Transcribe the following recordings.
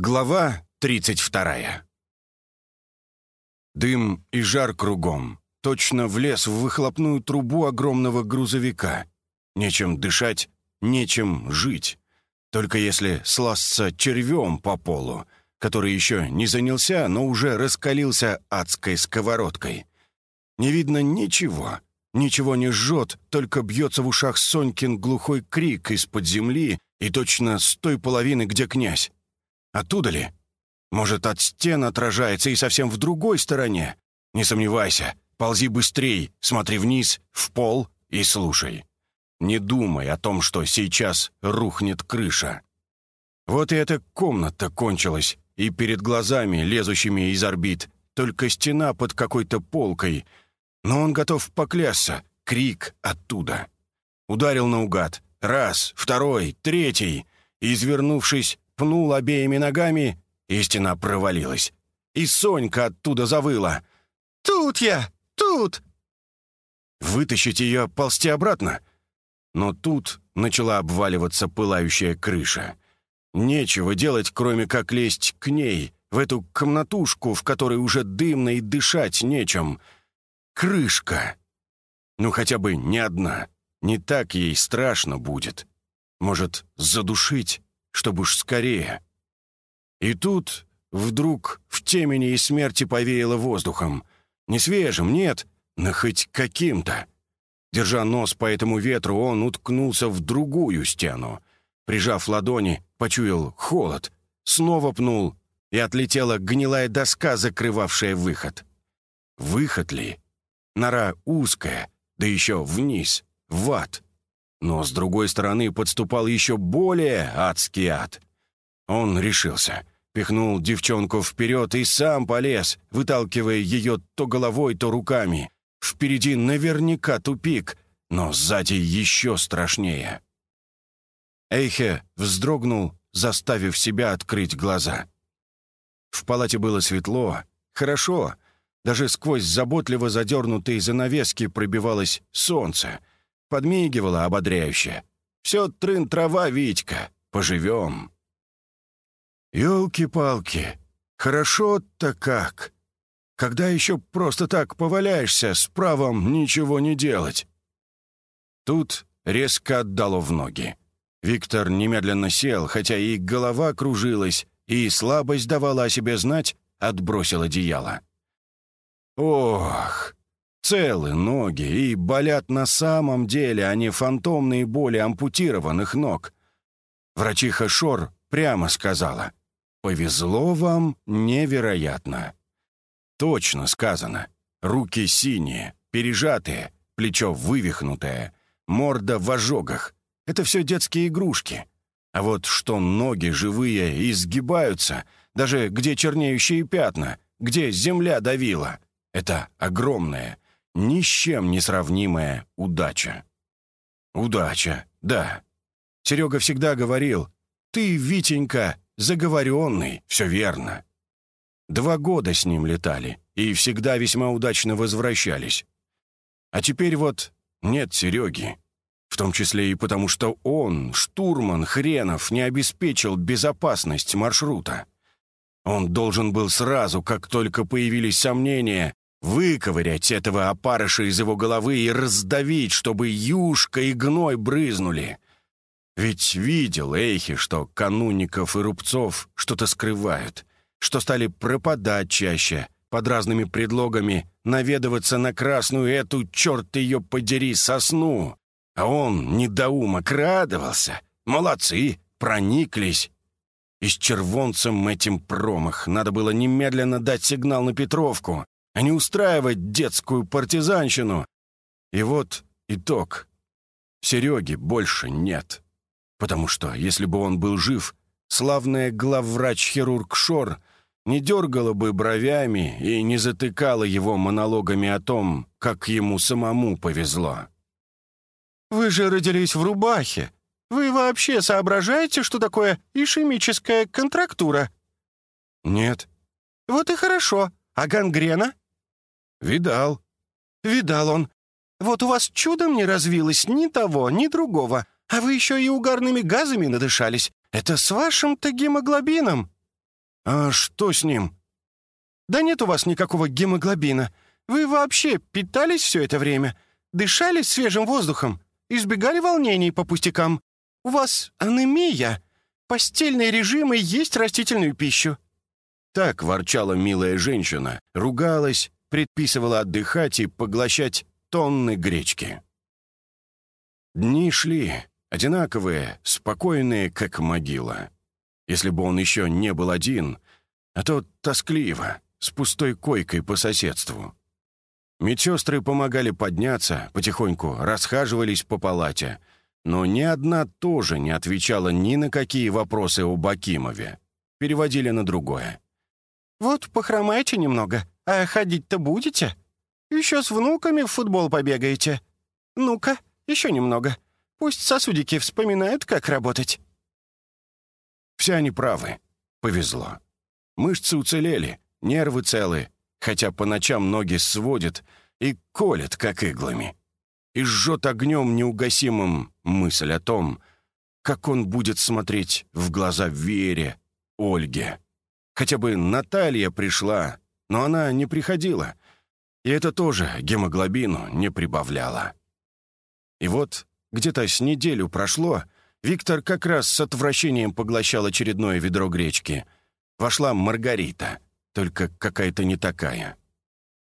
Глава 32 Дым и жар кругом. Точно влез в выхлопную трубу огромного грузовика. Нечем дышать, нечем жить. Только если сласться червем по полу, который еще не занялся, но уже раскалился адской сковородкой. Не видно ничего. Ничего не жжет, только бьется в ушах Сонькин глухой крик из-под земли и точно с той половины, где князь. Оттуда ли? Может, от стен отражается и совсем в другой стороне? Не сомневайся, ползи быстрей, смотри вниз, в пол и слушай. Не думай о том, что сейчас рухнет крыша. Вот и эта комната кончилась, и перед глазами, лезущими из орбит, только стена под какой-то полкой. Но он готов поклясться, крик оттуда. Ударил наугад. Раз, второй, третий. Извернувшись, пнул обеими ногами, и стена провалилась. И Сонька оттуда завыла. «Тут я! Тут!» Вытащить ее, ползти обратно. Но тут начала обваливаться пылающая крыша. Нечего делать, кроме как лезть к ней, в эту комнатушку, в которой уже дымно и дышать нечем. Крышка. Ну, хотя бы не одна. Не так ей страшно будет. Может, задушить? Чтобы уж скорее. И тут вдруг в темени и смерти повеяло воздухом. Не свежим, нет, но хоть каким-то. Держа нос по этому ветру, он уткнулся в другую стену. Прижав ладони, почуял холод, снова пнул, и отлетела гнилая доска, закрывавшая выход. Выход ли? Нора узкая, да еще вниз, в ад. Но с другой стороны подступал еще более адский ад. Он решился, пихнул девчонку вперед и сам полез, выталкивая ее то головой, то руками. Впереди наверняка тупик, но сзади еще страшнее. Эйхе вздрогнул, заставив себя открыть глаза. В палате было светло, хорошо, даже сквозь заботливо задернутые занавески пробивалось солнце — подмигивала ободряюще. «Все трын-трава, Витька, поживем». «Елки-палки, хорошо-то как! Когда еще просто так поваляешься, с правом ничего не делать?» Тут резко отдало в ноги. Виктор немедленно сел, хотя и голова кружилась, и слабость давала о себе знать, отбросил одеяло. «Ох, целы ноги и болят на самом деле, а не фантомные боли ампутированных ног. Врачиха Шор прямо сказала, «Повезло вам невероятно». Точно сказано. Руки синие, пережатые, плечо вывихнутое, морда в ожогах. Это все детские игрушки. А вот что ноги живые изгибаются, даже где чернеющие пятна, где земля давила, это огромное, ни с чем не сравнимая удача. Удача, да. Серега всегда говорил, «Ты, Витенька, заговоренный, все верно». Два года с ним летали и всегда весьма удачно возвращались. А теперь вот нет Сереги. В том числе и потому, что он, штурман Хренов, не обеспечил безопасность маршрута. Он должен был сразу, как только появились сомнения, Выковырять этого опарыша из его головы и раздавить, чтобы юшка и гной брызнули. Ведь видел Эйхи, что кануников и рубцов что-то скрывают, что стали пропадать чаще, под разными предлогами наведываться на красную эту, черт ее подери, сосну. А он, недоумок, радовался. Молодцы, прониклись. И с червонцем этим промах надо было немедленно дать сигнал на Петровку, а не устраивать детскую партизанщину. И вот итог. Сереги больше нет. Потому что, если бы он был жив, славная главврач-хирург Шор не дергала бы бровями и не затыкала его монологами о том, как ему самому повезло. «Вы же родились в рубахе. Вы вообще соображаете, что такое ишемическая контрактура?» «Нет». «Вот и хорошо. А гангрена?» «Видал». «Видал он. Вот у вас чудом не развилось ни того, ни другого, а вы еще и угарными газами надышались. Это с вашим-то гемоглобином». «А что с ним?» «Да нет у вас никакого гемоглобина. Вы вообще питались все это время? Дышали свежим воздухом? Избегали волнений по пустякам? У вас анемия. Постельный режим и есть растительную пищу». Так ворчала милая женщина, ругалась, предписывала отдыхать и поглощать тонны гречки. Дни шли, одинаковые, спокойные, как могила. Если бы он еще не был один, а то тоскливо, с пустой койкой по соседству. Медсестры помогали подняться, потихоньку расхаживались по палате, но ни одна тоже не отвечала ни на какие вопросы об Акимове. Переводили на другое. «Вот похромайте немного, а ходить-то будете? Еще с внуками в футбол побегаете. Ну-ка, еще немного. Пусть сосудики вспоминают, как работать». Все они правы. Повезло. Мышцы уцелели, нервы целы, хотя по ночам ноги сводят и колят, как иглами. И жжет огнем неугасимым мысль о том, как он будет смотреть в глаза Вере, Ольге. Хотя бы Наталья пришла, но она не приходила. И это тоже гемоглобину не прибавляло. И вот где-то с неделю прошло, Виктор как раз с отвращением поглощал очередное ведро гречки. Вошла Маргарита, только какая-то не такая.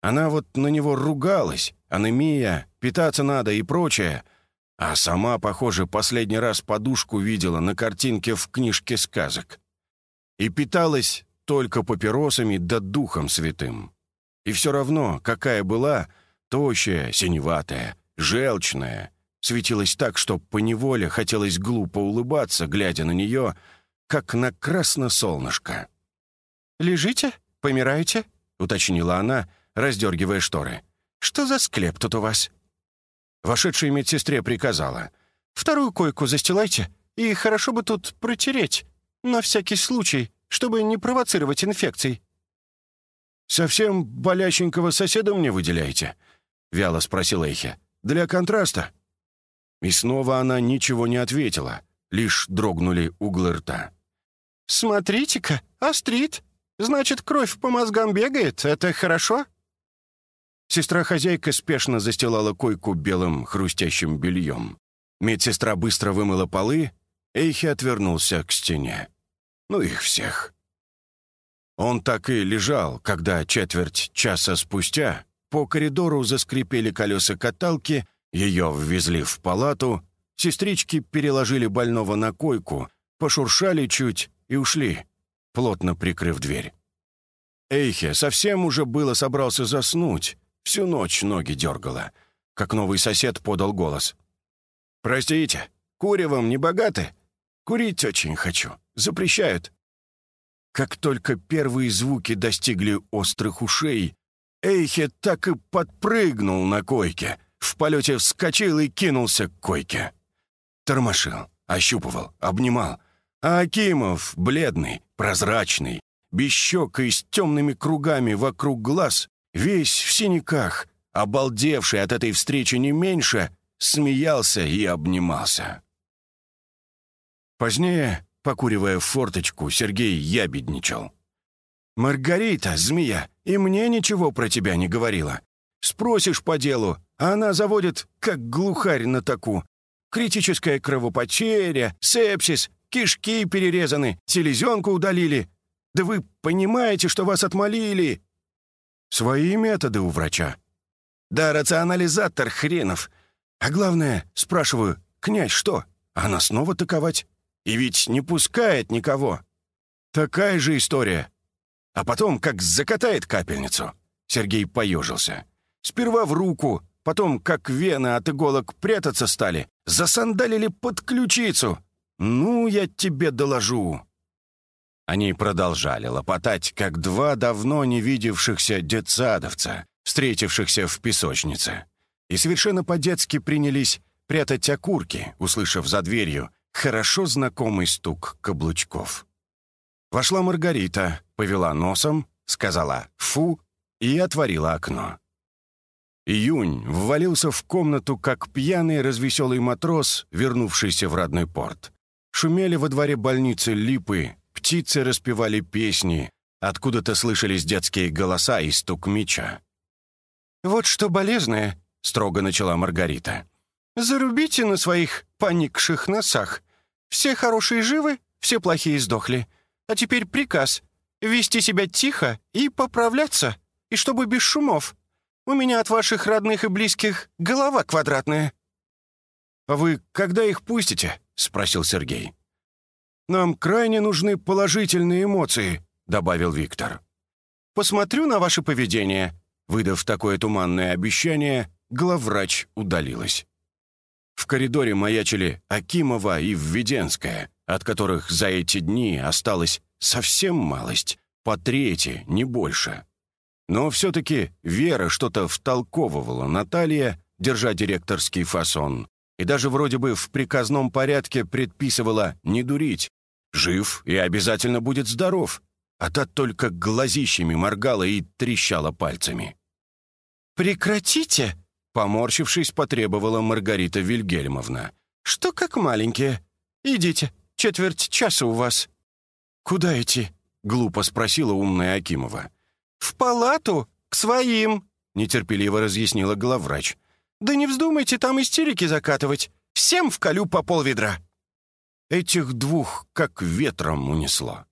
Она вот на него ругалась, анемия, питаться надо и прочее, а сама, похоже, последний раз подушку видела на картинке в книжке сказок. И питалась только папиросами да духом святым. И все равно, какая была, тощая, синеватая, желчная, светилась так, что поневоле хотелось глупо улыбаться, глядя на нее, как на красно-солнышко. «Лежите? Помираете?» — уточнила она, раздергивая шторы. «Что за склеп тут у вас?» Вошедшая медсестре приказала. «Вторую койку застилайте, и хорошо бы тут протереть, на всякий случай, чтобы не провоцировать инфекций». «Совсем болященького соседа мне выделяете?» — вяло спросил Эйхе. «Для контраста?» И снова она ничего не ответила, лишь дрогнули углы рта. «Смотрите-ка, острит. Значит, кровь по мозгам бегает. Это хорошо?» Сестра-хозяйка спешно застилала койку белым хрустящим бельем. Медсестра быстро вымыла полы, Эйхи отвернулся к стене. Ну их всех. Он так и лежал, когда четверть часа спустя по коридору заскрипели колеса каталки, ее ввезли в палату, сестрички переложили больного на койку, пошуршали чуть и ушли, плотно прикрыв дверь. Эйхе совсем уже было собрался заснуть, всю ночь ноги дергало, как новый сосед подал голос. «Простите, куревом не богаты? Курить очень хочу. Запрещают». Как только первые звуки достигли острых ушей, Эйхе так и подпрыгнул на койке, в полете вскочил и кинулся к койке. Тормошил, ощупывал, обнимал. А Акимов, бледный, прозрачный, без щек и с темными кругами вокруг глаз, весь в синяках, обалдевший от этой встречи не меньше, смеялся и обнимался. Позднее, покуривая форточку, Сергей ябедничал. «Маргарита, змея, и мне ничего про тебя не говорила. Спросишь по делу, а она заводит, как глухарь на таку. Критическая кровопотеря, сепсис, кишки перерезаны, селезенку удалили. Да вы понимаете, что вас отмолили?» «Свои методы у врача». «Да, рационализатор хренов. А главное, спрашиваю, князь что? Она снова таковать?» И ведь не пускает никого. Такая же история. А потом, как закатает капельницу. Сергей поежился. Сперва в руку, потом, как вены от иголок прятаться стали, засандалили под ключицу. «Ну, я тебе доложу». Они продолжали лопотать, как два давно не видевшихся детсадовца, встретившихся в песочнице. И совершенно по-детски принялись прятать окурки, услышав за дверью хорошо знакомый стук каблучков. Вошла Маргарита, повела носом, сказала «фу» и отворила окно. Июнь ввалился в комнату, как пьяный развеселый матрос, вернувшийся в родной порт. Шумели во дворе больницы липы, птицы распевали песни, откуда-то слышались детские голоса и стук меча. «Вот что болезное», — строго начала Маргарита. «Зарубите на своих поникших носах. Все хорошие живы, все плохие сдохли. А теперь приказ — вести себя тихо и поправляться, и чтобы без шумов. У меня от ваших родных и близких голова квадратная». «А вы когда их пустите?» — спросил Сергей. «Нам крайне нужны положительные эмоции», — добавил Виктор. «Посмотрю на ваше поведение». Выдав такое туманное обещание, главврач удалилась. В коридоре маячили Акимова и Введенская, от которых за эти дни осталось совсем малость, по трети, не больше. Но все-таки Вера что-то втолковывала Наталья, держа директорский фасон, и даже вроде бы в приказном порядке предписывала не дурить. Жив и обязательно будет здоров. А та только глазищами моргала и трещала пальцами. «Прекратите!» — поморщившись, потребовала Маргарита Вильгельмовна. «Что как маленькие? Идите, четверть часа у вас». «Куда идти?» — глупо спросила умная Акимова. «В палату, к своим», — нетерпеливо разъяснила главврач. «Да не вздумайте там истерики закатывать. Всем вколю по полведра». Этих двух как ветром унесло.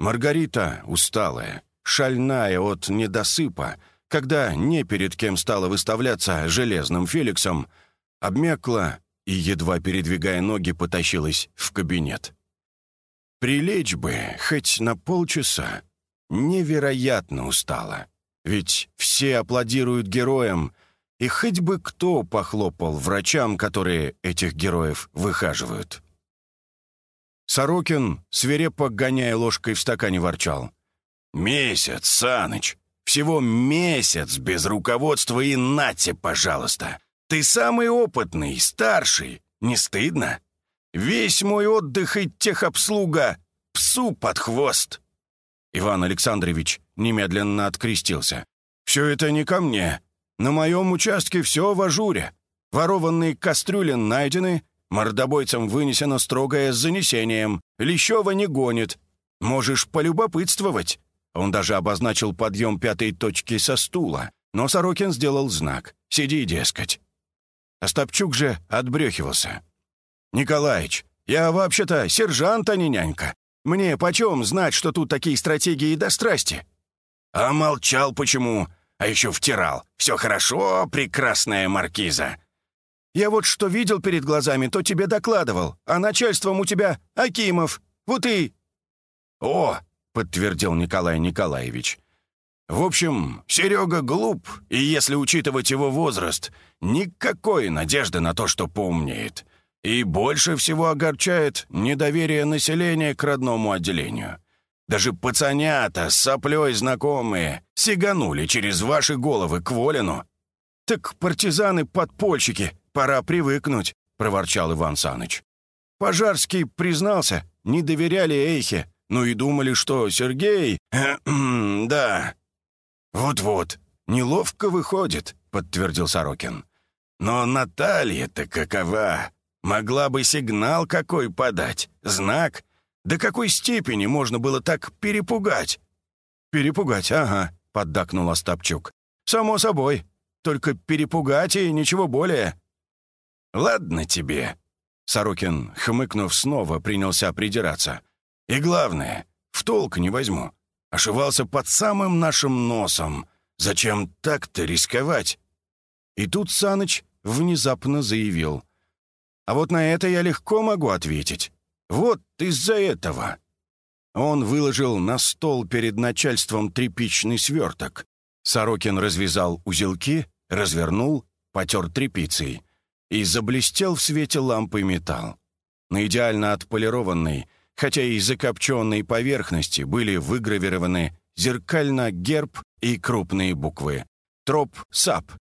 Маргарита, усталая, шальная от недосыпа, когда не перед кем стала выставляться железным Феликсом, обмякла и, едва передвигая ноги, потащилась в кабинет. Прилечь бы хоть на полчаса. Невероятно устала. Ведь все аплодируют героям, и хоть бы кто похлопал врачам, которые этих героев выхаживают. Сорокин, свирепо гоняя ложкой в стакане, ворчал. «Месяц, Саныч! Всего месяц без руководства и нате, пожалуйста! Ты самый опытный, старший. Не стыдно? Весь мой отдых и техобслуга псу под хвост!» Иван Александрович немедленно открестился. «Все это не ко мне. На моем участке все в ажуре. Ворованные кастрюли найдены, мордобойцам вынесено строгое с занесением. Лещева не гонит. Можешь полюбопытствовать». Он даже обозначил подъем пятой точки со стула, но Сорокин сделал знак. «Сиди, дескать». Остапчук же отбрехивался. «Николаич, я вообще-то сержант, а не нянька. Мне почем знать, что тут такие стратегии до страсти?» «А молчал почему? А еще втирал. Все хорошо, прекрасная маркиза». «Я вот что видел перед глазами, то тебе докладывал, а начальством у тебя Акимов. Вот и...» «О!» — подтвердил Николай Николаевич. «В общем, Серега глуп, и если учитывать его возраст, никакой надежды на то, что поумнеет. И больше всего огорчает недоверие населения к родному отделению. Даже пацанята с соплей знакомые сиганули через ваши головы к Волину. «Так партизаны-подпольщики, пора привыкнуть», — проворчал Иван Саныч. Пожарский признался, не доверяли Эйхе, ну и думали, что Сергей... да. Вот-вот, неловко выходит, подтвердил Сорокин. Но Наталья-то какова? Могла бы сигнал какой подать, знак. До какой степени можно было так перепугать? «Перепугать, ага», — поддакнул Остапчук. «Само собой. Только перепугать и ничего более». «Ладно тебе». Сорокин, хмыкнув снова, принялся придираться. «И главное, в толк не возьму. Ошивался под самым нашим носом. Зачем так-то рисковать?» И тут Саныч внезапно заявил — а вот на это я легко могу ответить. Вот из-за этого». Он выложил на стол перед начальством тряпичный сверток. Сорокин развязал узелки, развернул, потер тряпицей и заблестел в свете лампы металл. На идеально отполированной, хотя и закопченной поверхности были выгравированы зеркально герб и крупные буквы. Тропсап.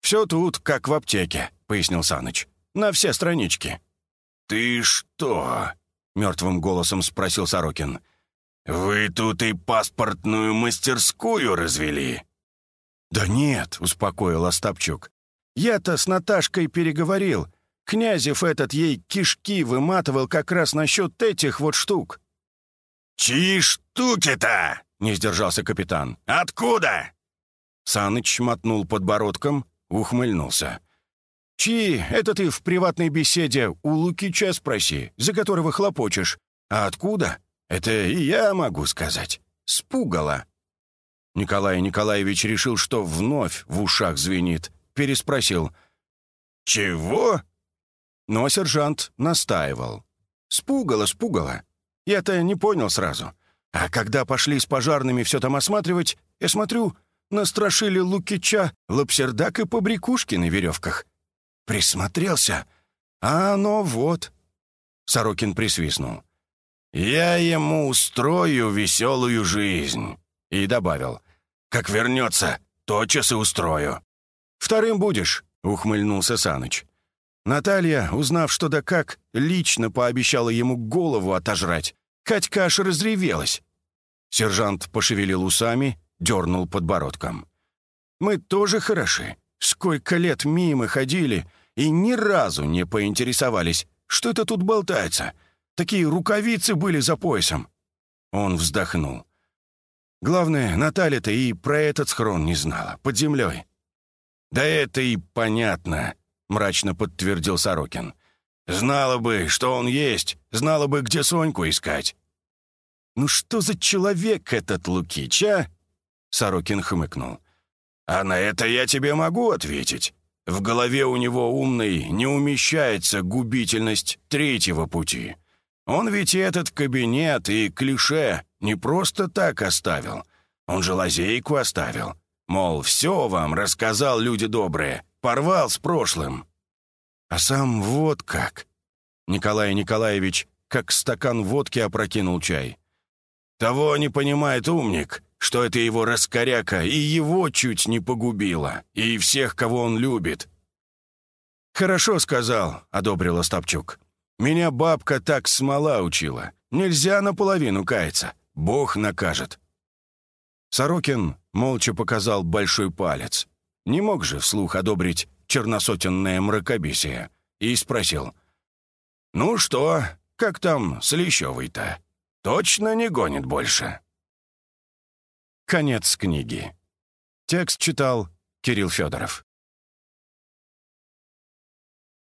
«Все тут, как в аптеке», — пояснил Саныч на все странички». «Ты что?» — мертвым голосом спросил Сорокин. «Вы тут и паспортную мастерскую развели?» «Да нет», — успокоил Остапчук. «Я-то с Наташкой переговорил. Князев этот ей кишки выматывал как раз насчет этих вот штук». «Чьи штуки-то?» — не сдержался капитан. «Откуда?» Саныч мотнул подбородком, ухмыльнулся. «Чьи? Это ты в приватной беседе у Лукича спроси, за которого хлопочешь. А откуда? Это и я могу сказать. Спугало». Николай Николаевич решил, что вновь в ушах звенит. Переспросил. «Чего?» Но сержант настаивал. «Спугало, спугало. Я-то не понял сразу. А когда пошли с пожарными все там осматривать, я смотрю, настрашили Лукича, лапсердак и побрякушки на веревках. Присмотрелся, а оно вот. Сорокин присвистнул. «Я ему устрою веселую жизнь», и добавил. «Как вернется, тотчас и устрою». «Вторым будешь», — ухмыльнулся Саныч. Наталья, узнав что да как, лично пообещала ему голову отожрать. Катька аж разревелась. Сержант пошевелил усами, дернул подбородком. «Мы тоже хороши. Сколько лет мимо ходили и ни разу не поинтересовались, что это тут болтается. Такие рукавицы были за поясом». Он вздохнул. Главное, Наталья-то и про этот схрон не знала, под землей. «Да это и понятно», — мрачно подтвердил Сорокин. «Знала бы, что он есть, знала бы, где Соньку искать». «Ну что за человек этот Лукич, а?» Сорокин хмыкнул. «А на это я тебе могу ответить. В голове у него умный не умещается губительность третьего пути. Он ведь этот кабинет и клише не просто так оставил. Он же лазейку оставил. Мол, все вам рассказал, люди добрые, порвал с прошлым. А сам вот как. Николай Николаевич как стакан водки опрокинул чай. Того не понимает умник, что это его раскоряка и его чуть не погубило, и всех, кого он любит. «Хорошо сказал», — одобрил Остапчук. «Меня бабка так смола учила. Нельзя наполовину каяться. Бог накажет». Сорокин молча показал большой палец. Не мог же вслух одобрить черносотенное мракобесие. И спросил. «Ну что, как там с Лещевой-то? Точно не гонит больше?» Конец книги. Текст читал Кирилл Федоров.